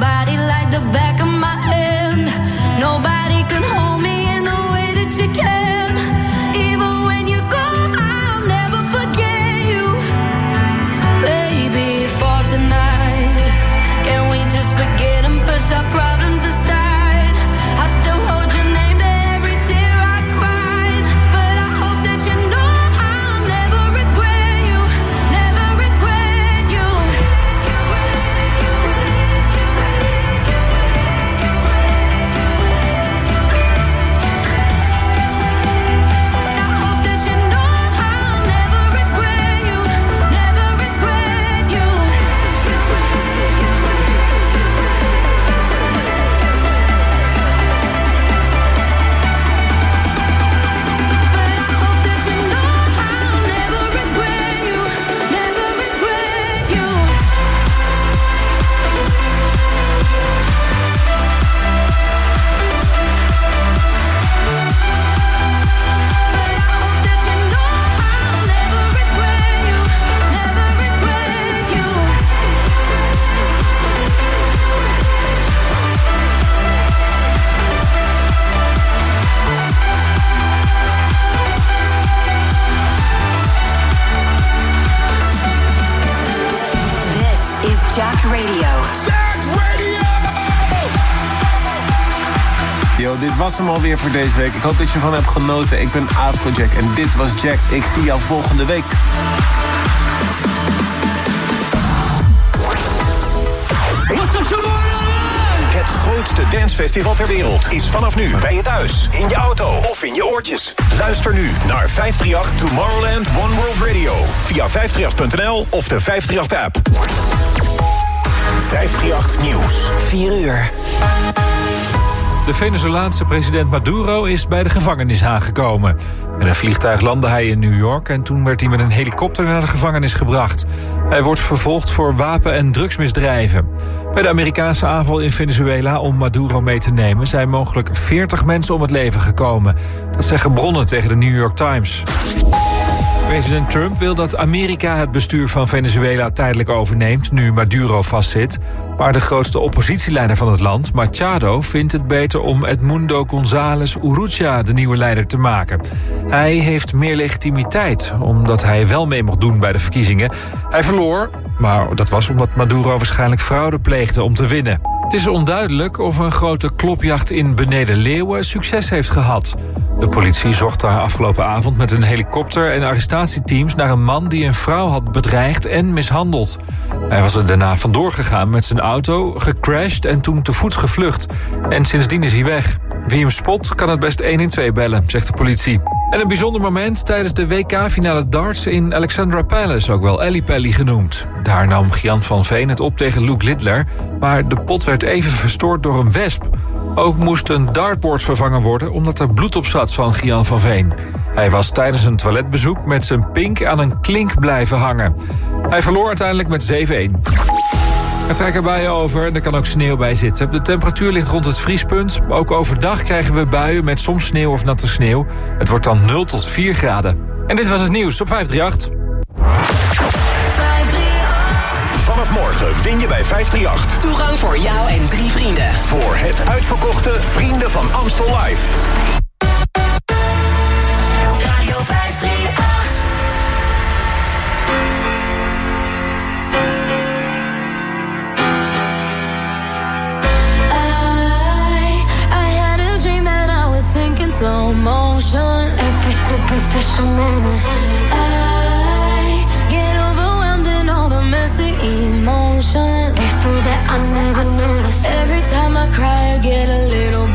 body like the back of was hem alweer voor deze week. Ik hoop dat je ervan hebt genoten. Ik ben Afrojack en dit was Jack. Ik zie jou volgende week. Het grootste dancefestival ter wereld is vanaf nu bij je thuis, in je auto of in je oortjes. Luister nu naar 538 Tomorrowland One World Radio via 538.nl of de 538-app. 538 Nieuws. 4 uur. De Venezolaanse president Maduro is bij de gevangenis aangekomen. Met een vliegtuig landde hij in New York en toen werd hij met een helikopter naar de gevangenis gebracht. Hij wordt vervolgd voor wapen- en drugsmisdrijven. Bij de Amerikaanse aanval in Venezuela om Maduro mee te nemen zijn mogelijk 40 mensen om het leven gekomen. Dat zeggen bronnen tegen de New York Times. President Trump wil dat Amerika het bestuur van Venezuela tijdelijk overneemt, nu Maduro vastzit. Maar de grootste oppositieleider van het land, Machado, vindt het beter om Edmundo González Urrutia de nieuwe leider te maken. Hij heeft meer legitimiteit, omdat hij wel mee mocht doen bij de verkiezingen. Hij verloor, maar dat was omdat Maduro waarschijnlijk fraude pleegde om te winnen. Het is onduidelijk of een grote klopjacht in Beneden Leeuwen succes heeft gehad. De politie zocht daar afgelopen avond met een helikopter en arrestatieteams naar een man die een vrouw had bedreigd en mishandeld. Hij was er daarna vandoor gegaan met zijn auto, gecrashed en toen te voet gevlucht. En sindsdien is hij weg. Wie hem spot kan het best 112 bellen, zegt de politie. En een bijzonder moment tijdens de WK-finale darts in Alexandra Palace, ook wel Ellie Pelly genoemd. Daar nam Gian van Veen het op tegen Luke Littler, maar de pot werd even verstoord door een wesp. Ook moest een dartboard vervangen worden omdat er bloed op zat van Gian van Veen. Hij was tijdens een toiletbezoek met zijn pink aan een klink blijven hangen. Hij verloor uiteindelijk met 7-1. Er trekken buien over en er kan ook sneeuw bij zitten. De temperatuur ligt rond het vriespunt. Ook overdag krijgen we buien met soms sneeuw of natte sneeuw. Het wordt dan 0 tot 4 graden. En dit was het nieuws op 538. 538. Vanaf morgen win je bij 538. Toegang voor jou en drie vrienden. Voor het uitverkochte Vrienden van Amstel Live. Slow motion, every superficial moment. I get overwhelmed in all the messy emotion emotions, so that I never notice. Every time I cry, I get a little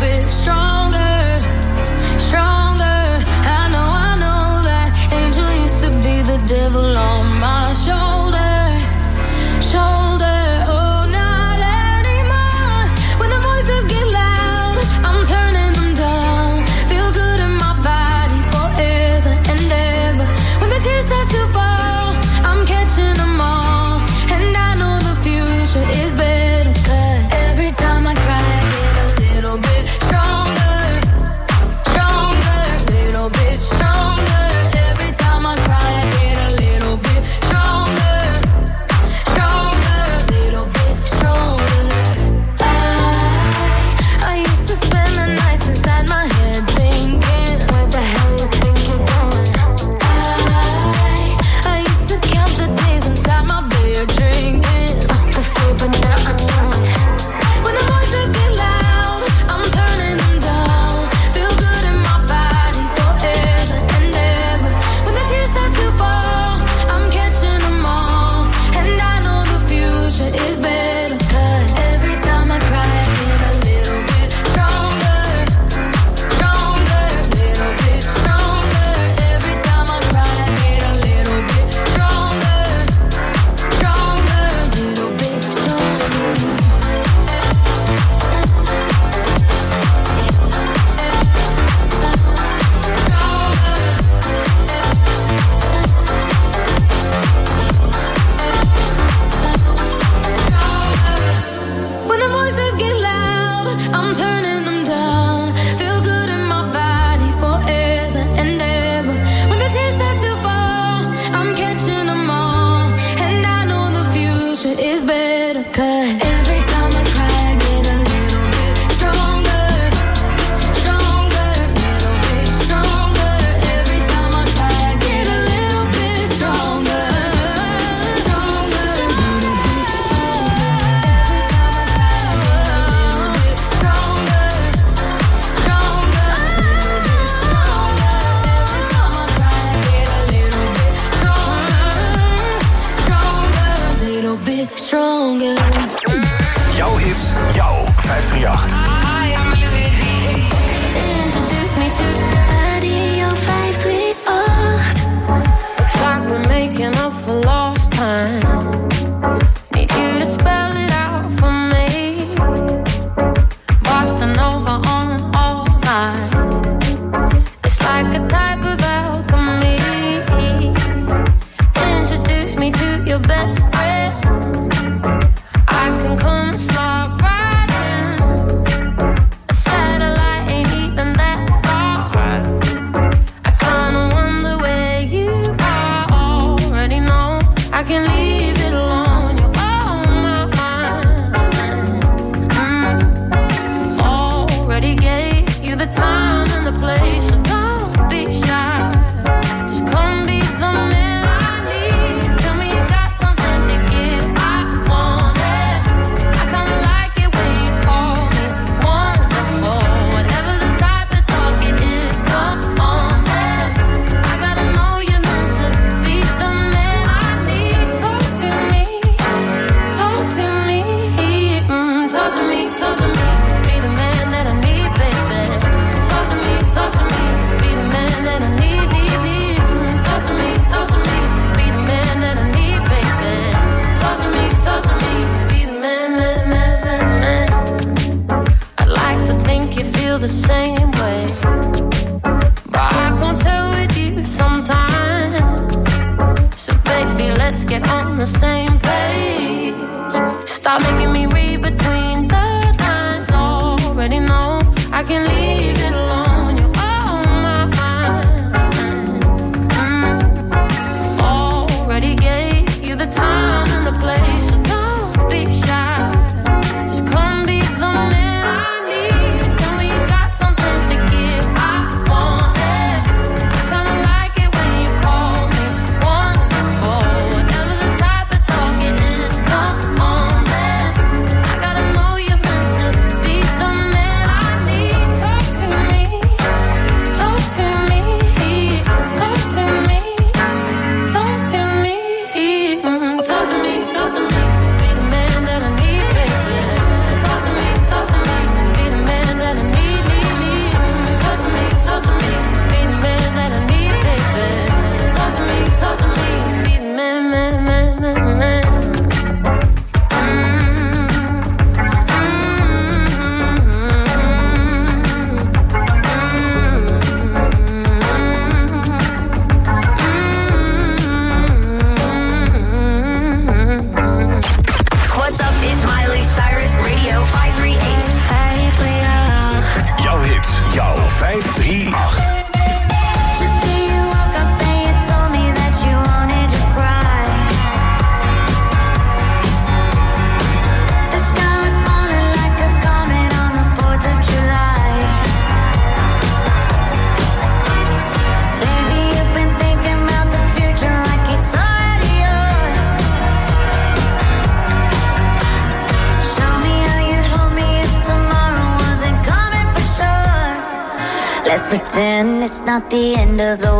not the end of the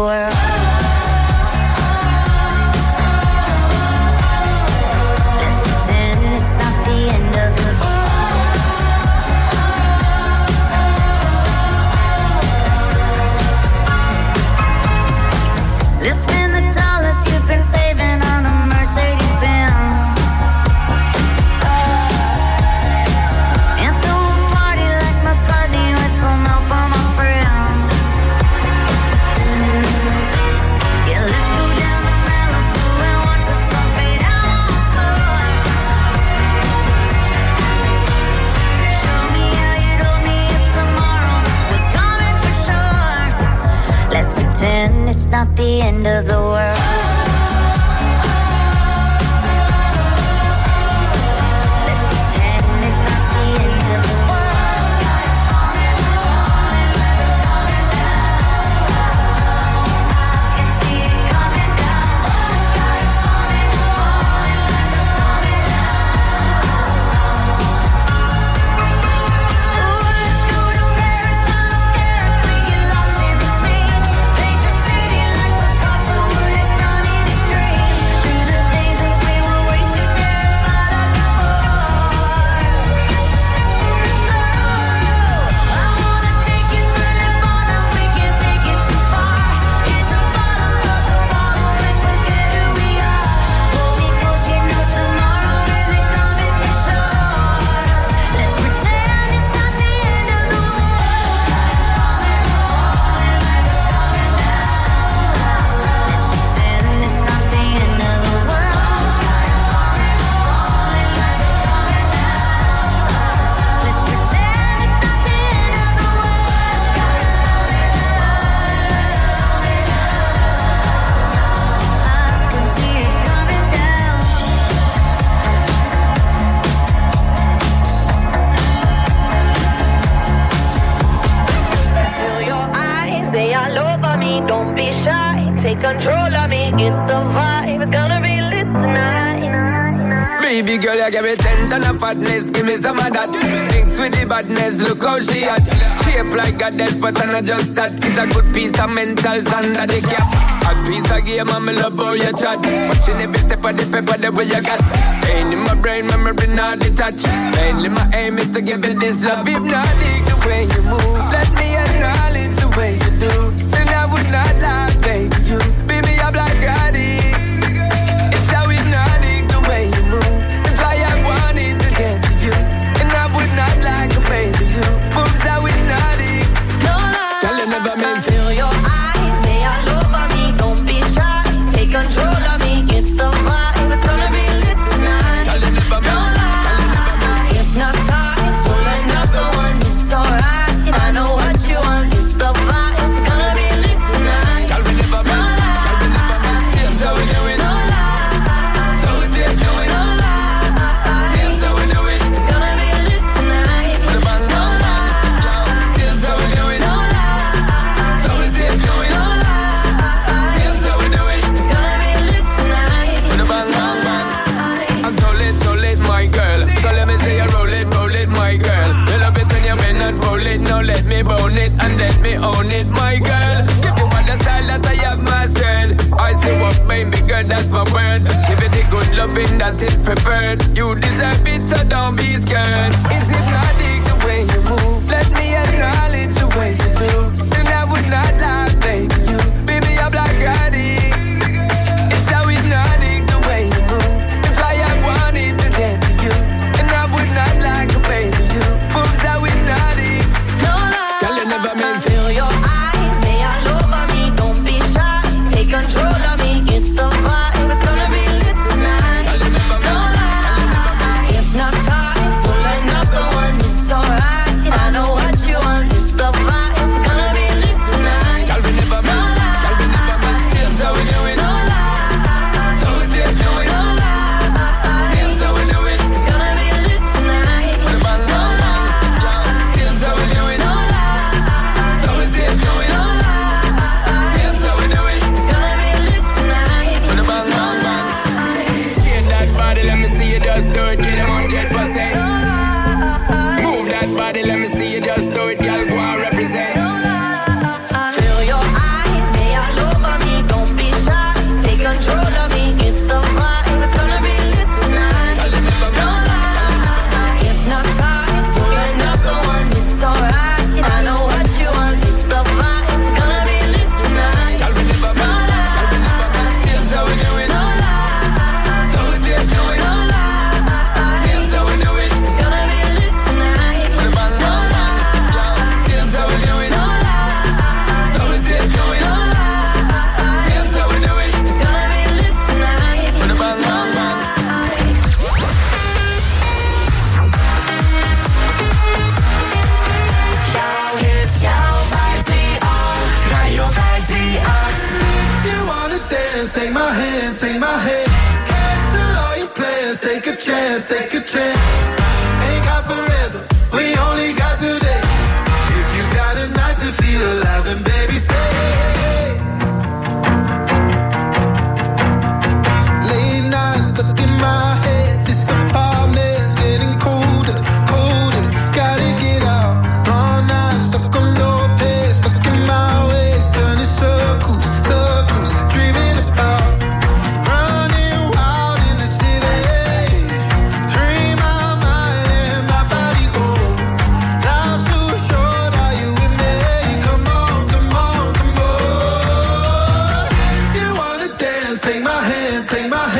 take my hand, take my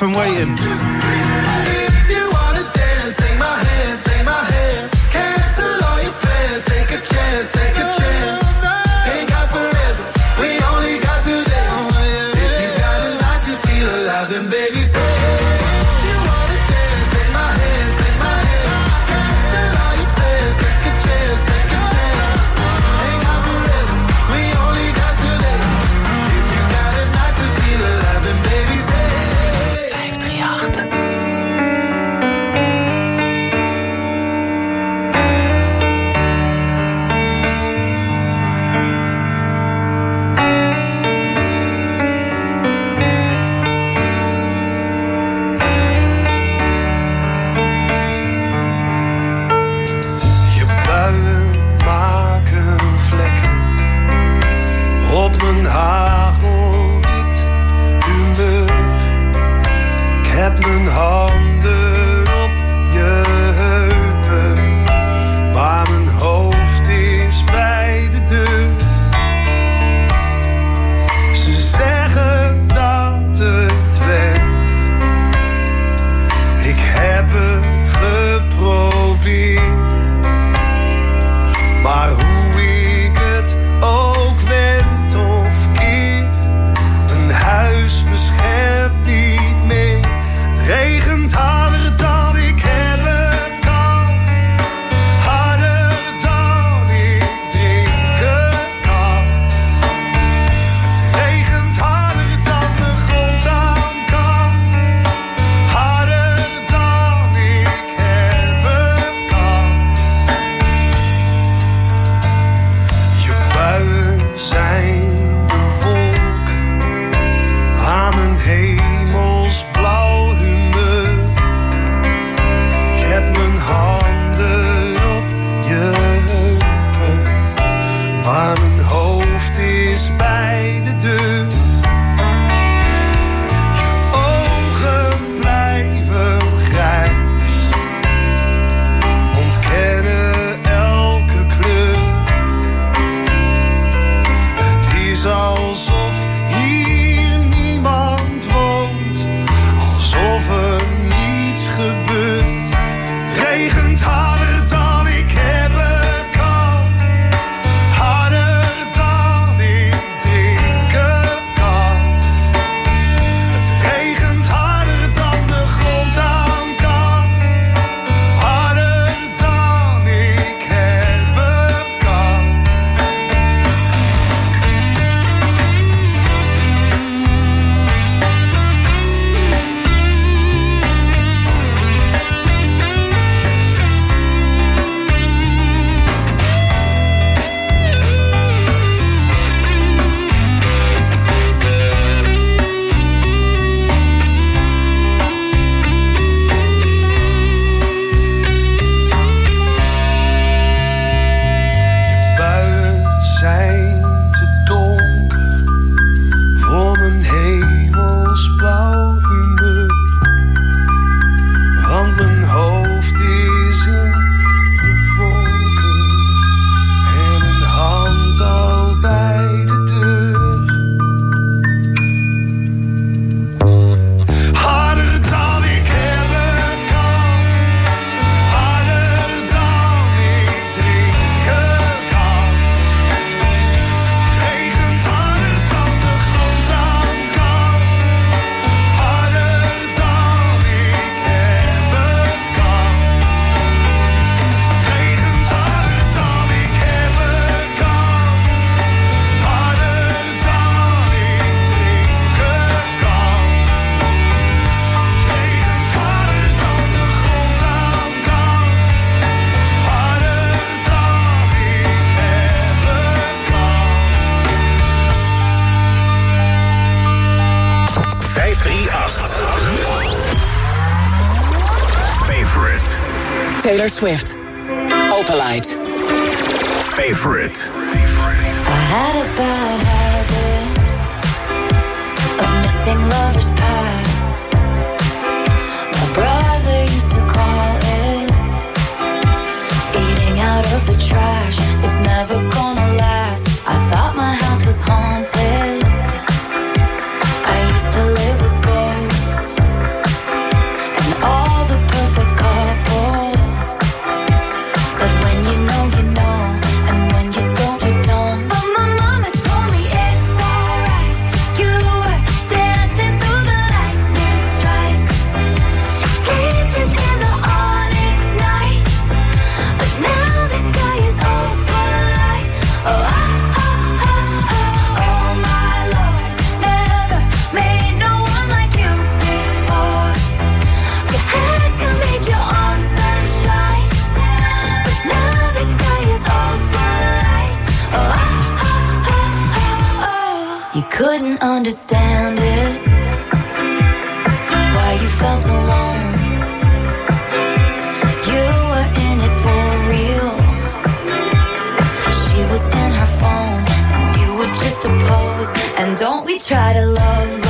from waiting. Swift. Opalite. Favorite. I had a bad habit of missing lovers past. My brother used to call it eating out of the trash. And don't we try to love, love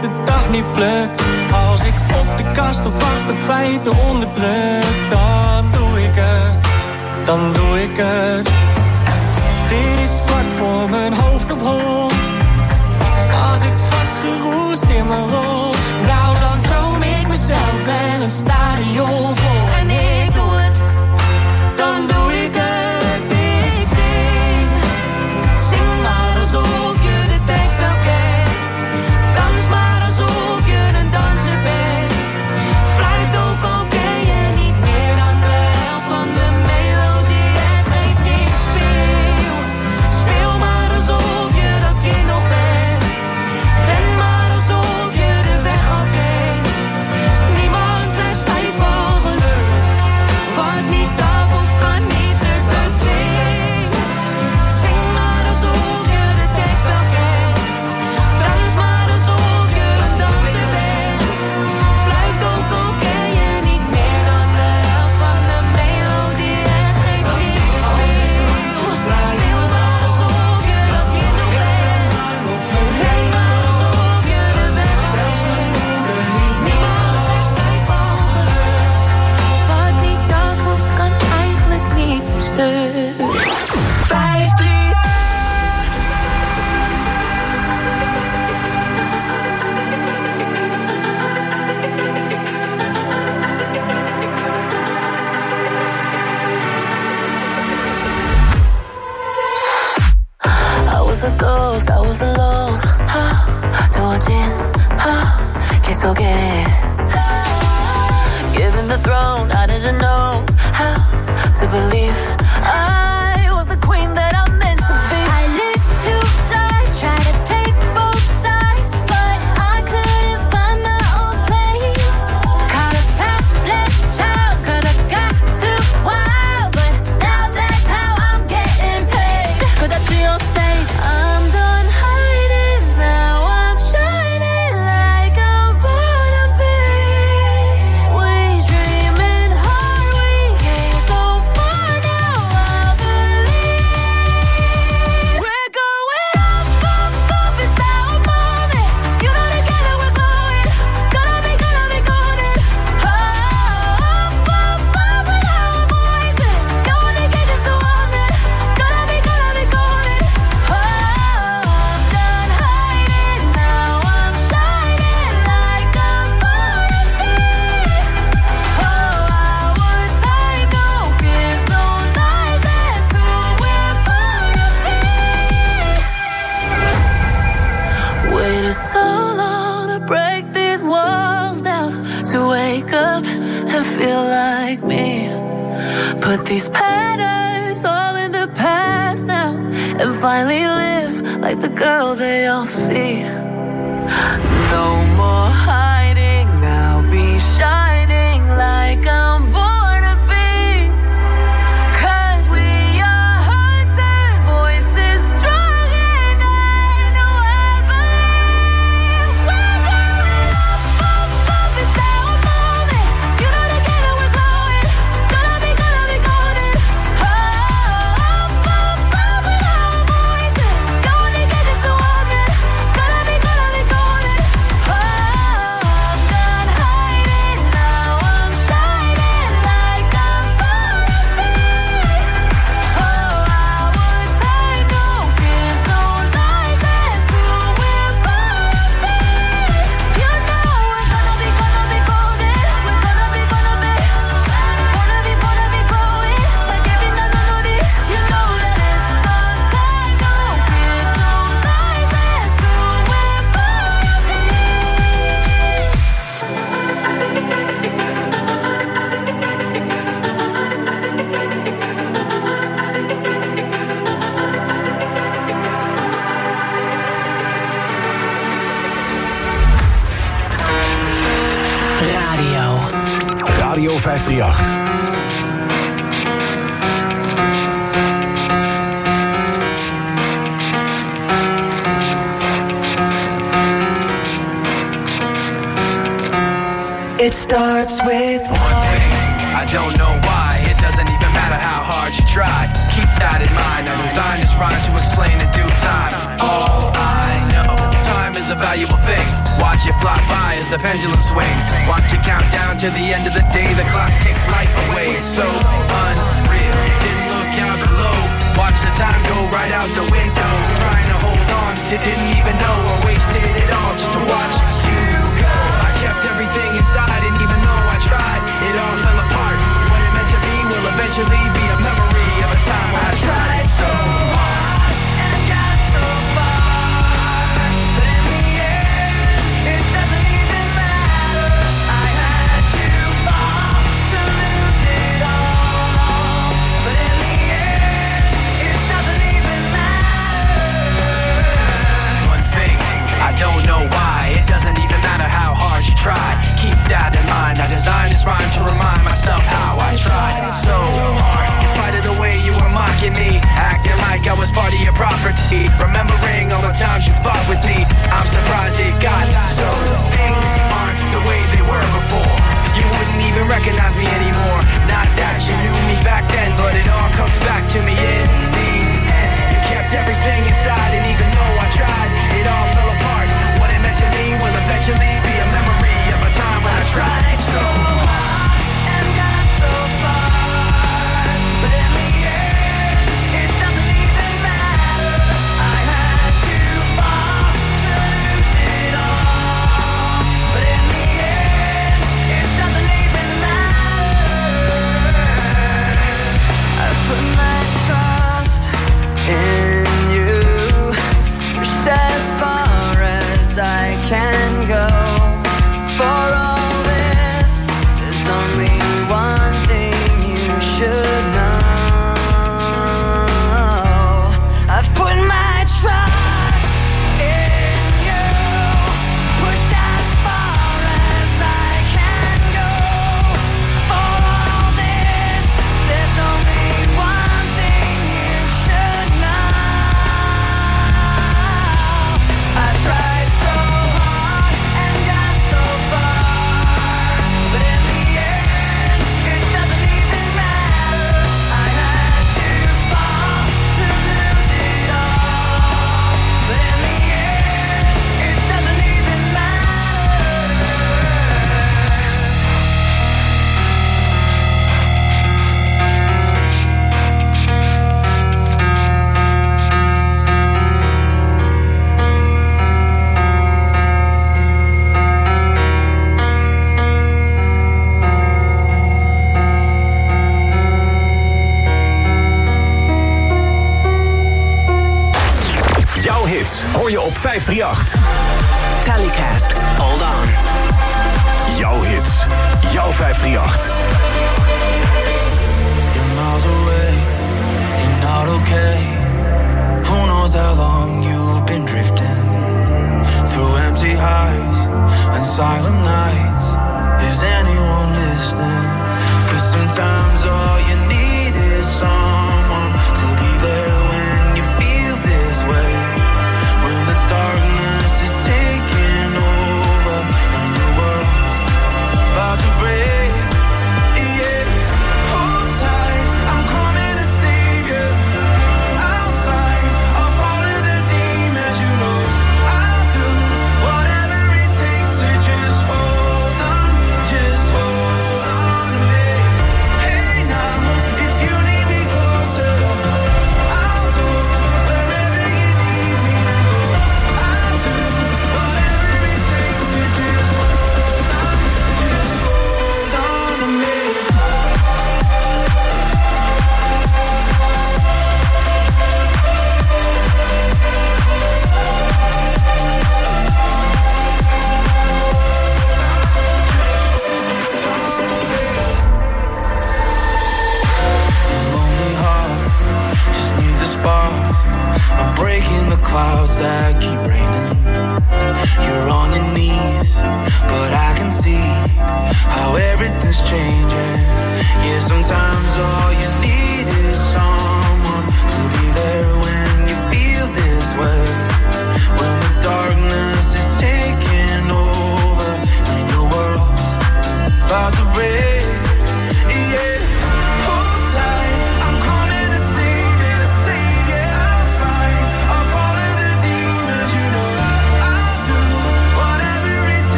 de dag niet pluk. Als ik op de kast of achter feiten onderdruk, dan doe ik het, dan doe ik het. Dit is vlak voor mijn hoofd op hol. Als ik vastgeroest in mijn rol, nou dan droom ik mezelf en een stadion vol. was a ghost, I was alone. 하, 두어진 하, 길 속에. Giving the throne, I didn't know 하,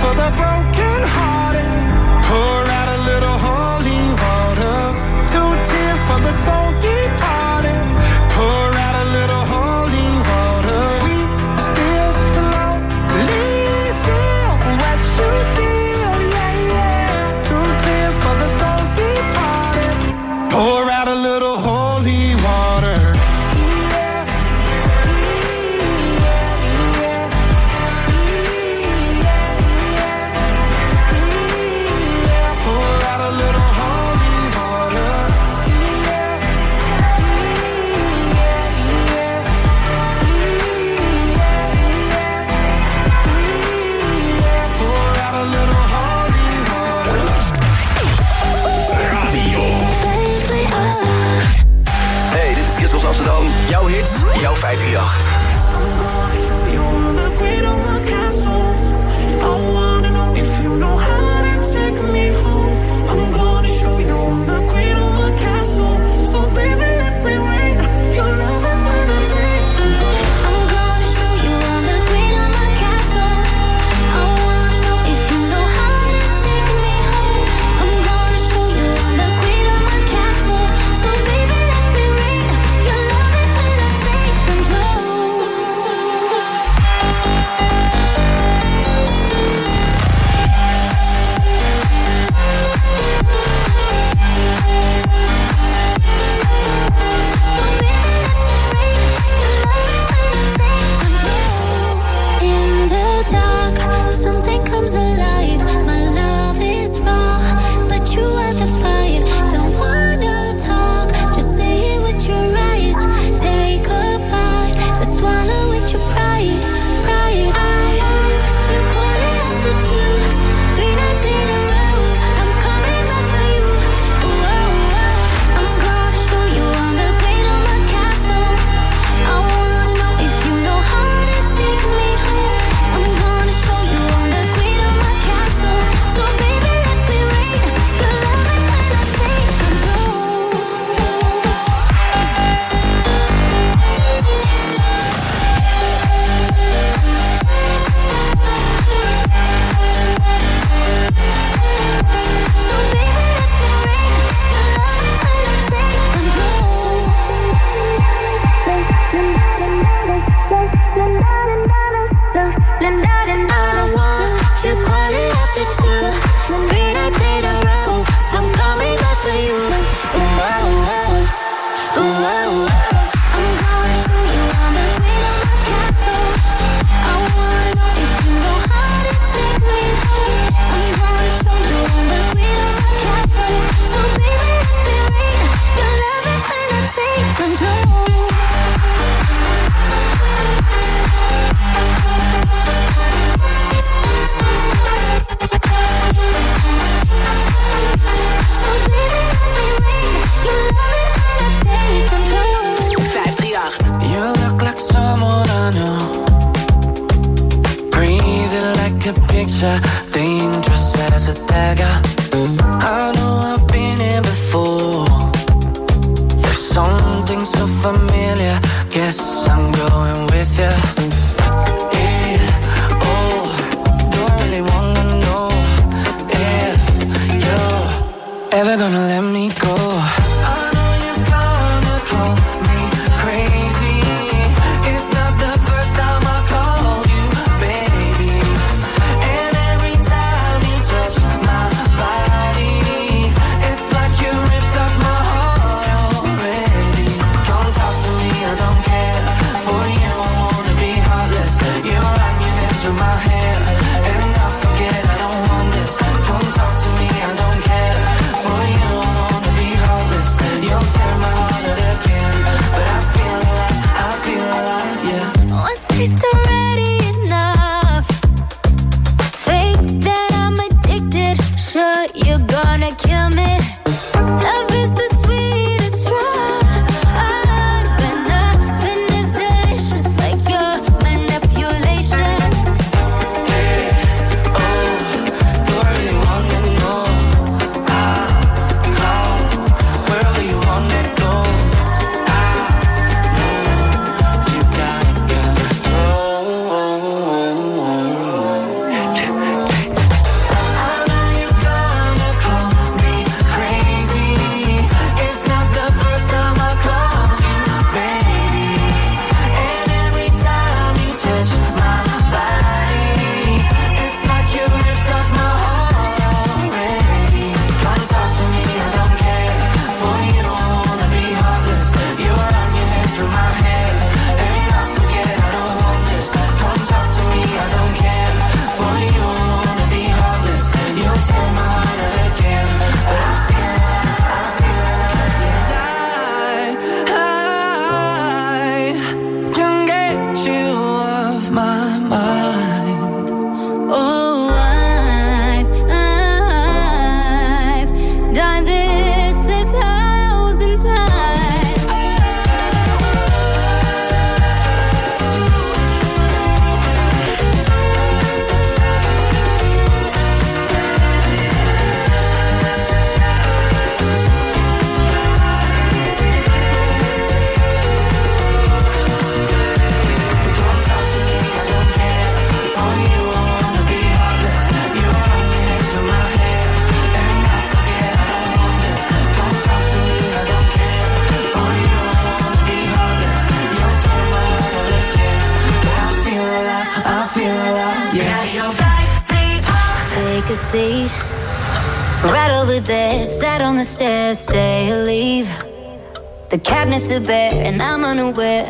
for the broken hearted. Jouw 538.